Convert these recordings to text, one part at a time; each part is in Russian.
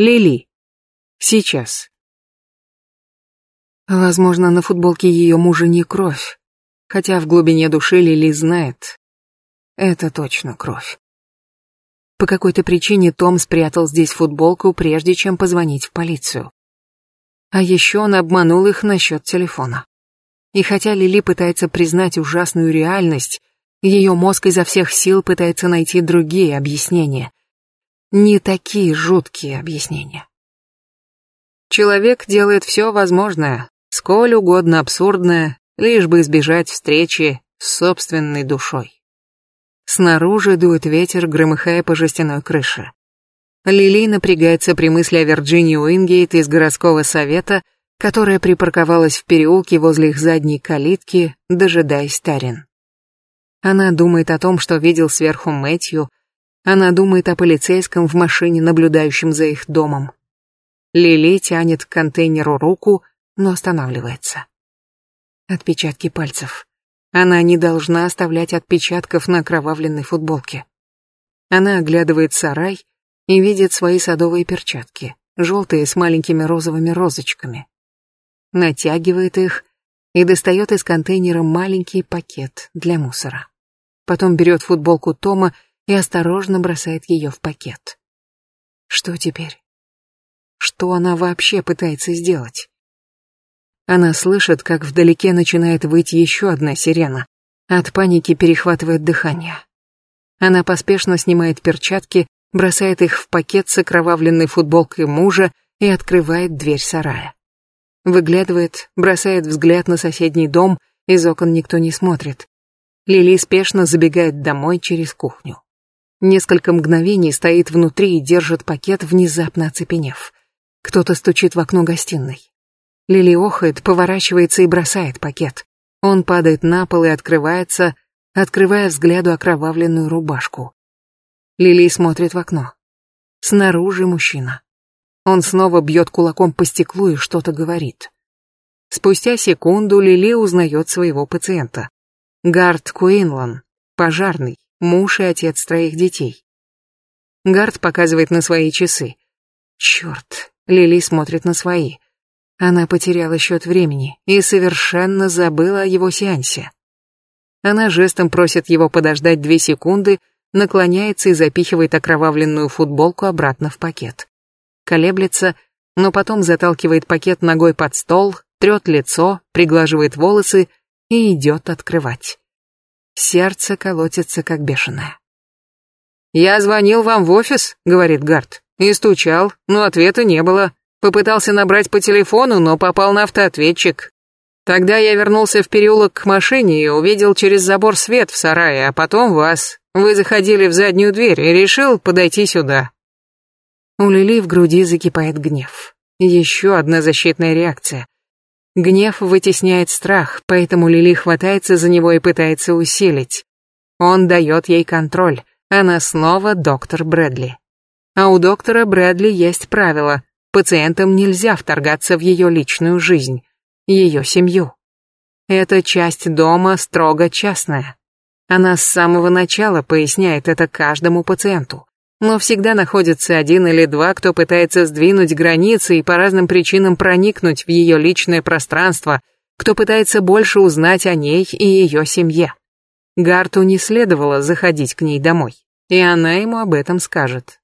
Лили. Сейчас. Возможно, на футболке ее мужа не кровь, хотя в глубине души Лили знает. Это точно кровь. По какой-то причине Том спрятал здесь футболку, прежде чем позвонить в полицию. А еще он обманул их насчет телефона. И хотя Лили пытается признать ужасную реальность, ее мозг изо всех сил пытается найти другие объяснения не такие жуткие объяснения. Человек делает все возможное, сколь угодно абсурдное, лишь бы избежать встречи с собственной душой. Снаружи дует ветер, громыхая по жестяной крыше. Лили напрягается при мысли о Вирджинии Уингейт из городского совета, которая припарковалась в переулке возле их задней калитки, дожидаясь Тарин. Она думает о том, что видел сверху Мэтью, она думает о полицейском в машине, наблюдающем за их домом. Лили тянет к контейнеру руку, но останавливается. Отпечатки пальцев. Она не должна оставлять отпечатков на кровавленной футболке. Она оглядывает сарай и видит свои садовые перчатки, желтые с маленькими розовыми розочками. Натягивает их и достает из контейнера маленький пакет для мусора. Потом берет футболку Тома и осторожно бросает ее в пакет. Что теперь? Что она вообще пытается сделать? Она слышит, как вдалеке начинает выть еще одна сирена. От паники перехватывает дыхание. Она поспешно снимает перчатки, бросает их в пакет с окровавленной футболкой мужа и открывает дверь сарая. Выглядывает, бросает взгляд на соседний дом, из окон никто не смотрит. Лили спешно забегает домой через кухню. Несколько мгновений стоит внутри и держит пакет, внезапно оцепенев. Кто-то стучит в окно гостиной. Лили охает, поворачивается и бросает пакет. Он падает на пол и открывается, открывая взгляду окровавленную рубашку. Лили смотрит в окно. Снаружи мужчина. Он снова бьет кулаком по стеклу и что-то говорит. Спустя секунду Лили узнает своего пациента. Гард Куинлан, пожарный, муж и отец троих детей. Гард показывает на свои часы. Черт, Лили смотрит на свои. Она потеряла счет времени и совершенно забыла о его сеансе. Она жестом просит его подождать две секунды, наклоняется и запихивает окровавленную футболку обратно в пакет. Колеблется, но потом заталкивает пакет ногой под стол, трет лицо, приглаживает волосы и идет открывать. Сердце колотится, как бешеное. «Я звонил вам в офис», — говорит Гарт, — «и стучал, но ответа не было. Попытался набрать по телефону, но попал на автоответчик. Тогда я вернулся в переулок к машине и увидел через забор свет в сарае, а потом вас. Вы заходили в заднюю дверь и решил подойти сюда». У Лили в груди закипает гнев. Еще одна защитная реакция. Гнев вытесняет страх, поэтому Лили хватается за него и пытается усилить. Он дает ей контроль. Она снова доктор Брэдли. А у доктора Брэдли есть правило. Пациентам нельзя вторгаться в ее личную жизнь, ее семью. Эта часть дома строго частная. Она с самого начала поясняет это каждому пациенту. Но всегда находится один или два, кто пытается сдвинуть границы и по разным причинам проникнуть в ее личное пространство, кто пытается больше узнать о ней и ее семье. Гарту не следовало заходить к ней домой, и она ему об этом скажет.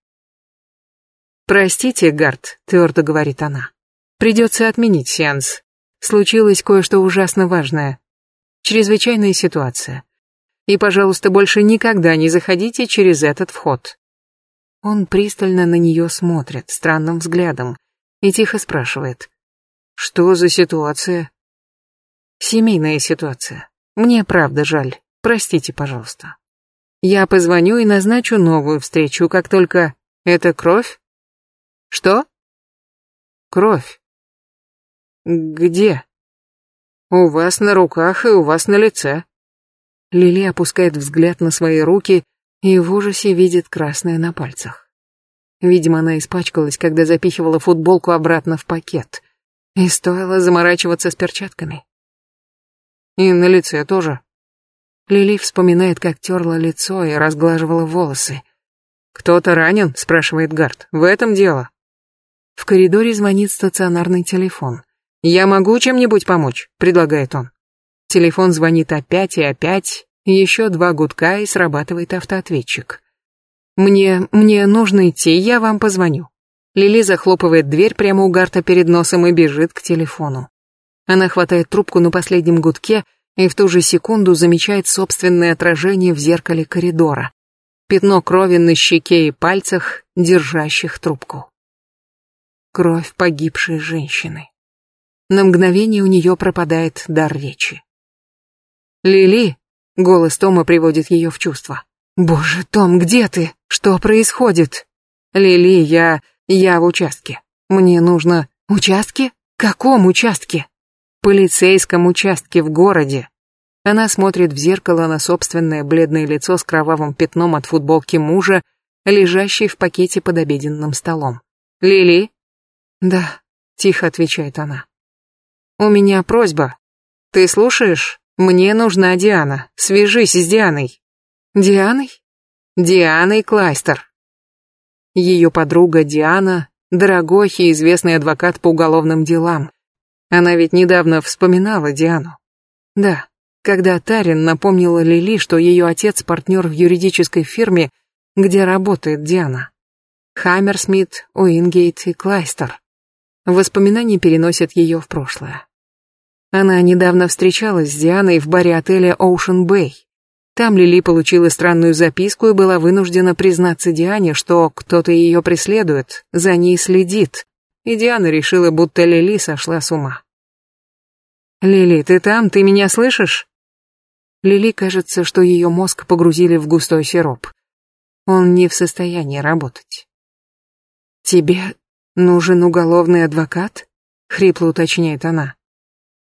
«Простите, Гарт», — твердо говорит она, — «придется отменить сеанс. Случилось кое-что ужасно важное. Чрезвычайная ситуация. И, пожалуйста, больше никогда не заходите через этот вход. Он пристально на нее смотрит, странным взглядом, и тихо спрашивает. «Что за ситуация?» «Семейная ситуация. Мне правда жаль. Простите, пожалуйста. Я позвоню и назначу новую встречу, как только... Это кровь?» «Что?» «Кровь. Где?» «У вас на руках и у вас на лице». Лили опускает взгляд на свои руки и в ужасе видит красное на пальцах. Видимо, она испачкалась, когда запихивала футболку обратно в пакет. И стоило заморачиваться с перчатками. И на лице тоже. Лили вспоминает, как терла лицо и разглаживала волосы. «Кто-то ранен?» — спрашивает Гард. «В этом дело». В коридоре звонит стационарный телефон. «Я могу чем-нибудь помочь?» — предлагает он. Телефон звонит опять и опять, еще два гудка и срабатывает автоответчик. «Мне... мне нужно идти, я вам позвоню». Лили захлопывает дверь прямо у Гарта перед носом и бежит к телефону. Она хватает трубку на последнем гудке и в ту же секунду замечает собственное отражение в зеркале коридора. Пятно крови на щеке и пальцах, держащих трубку. Кровь погибшей женщины. На мгновение у нее пропадает дар речи. «Лили!» Голос Тома приводит ее в чувство. «Боже, Том, где ты? Что происходит?» «Лили, я... я в участке. Мне нужно...» «Участке? Каком участке?» «Полицейском участке в городе». Она смотрит в зеркало на собственное бледное лицо с кровавым пятном от футболки мужа, лежащей в пакете под обеденным столом. «Лили?» «Да», — тихо отвечает она. «У меня просьба. Ты слушаешь?» Мне нужна Диана. Свяжись с Дианой. Дианой? Дианой Клайстер. Ее подруга Диана, дорогой и известный адвокат по уголовным делам. Она ведь недавно вспоминала Диану. Да, когда Тарин напомнила Лили, что ее отец партнер в юридической фирме, где работает Диана. Хаммерсмит, Уингейт и Клайстер. Воспоминания переносят ее в прошлое. Она недавно встречалась с Дианой в баре отеля Ocean Bay. Там Лили получила странную записку и была вынуждена признаться Диане, что кто-то ее преследует, за ней следит. И Диана решила, будто Лили сошла с ума. «Лили, ты там? Ты меня слышишь?» Лили кажется, что ее мозг погрузили в густой сироп. Он не в состоянии работать. «Тебе нужен уголовный адвокат?» — хрипло уточняет она.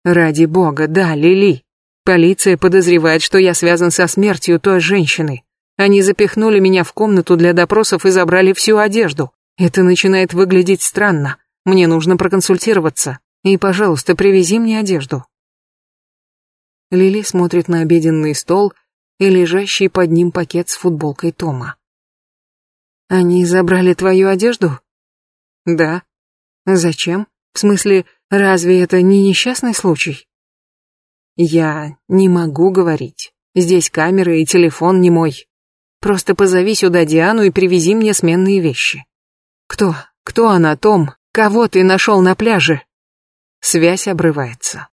Ради бога, да, Лили. Полиция подозревает, что я связан со смертью той женщины. Они запихнули меня в комнату для допросов и забрали всю одежду. Это начинает выглядеть странно. Мне нужно проконсультироваться. И, пожалуйста, привези мне одежду. Лили смотрит на обеденный стол и лежащий под ним пакет с футболкой Тома. Они забрали твою одежду? Да. Зачем? В смысле, Разве это не несчастный случай? Я не могу говорить. Здесь камеры и телефон не мой. Просто позови сюда Диану и привези мне сменные вещи. Кто? Кто она, Том? Кого ты нашел на пляже? Связь обрывается.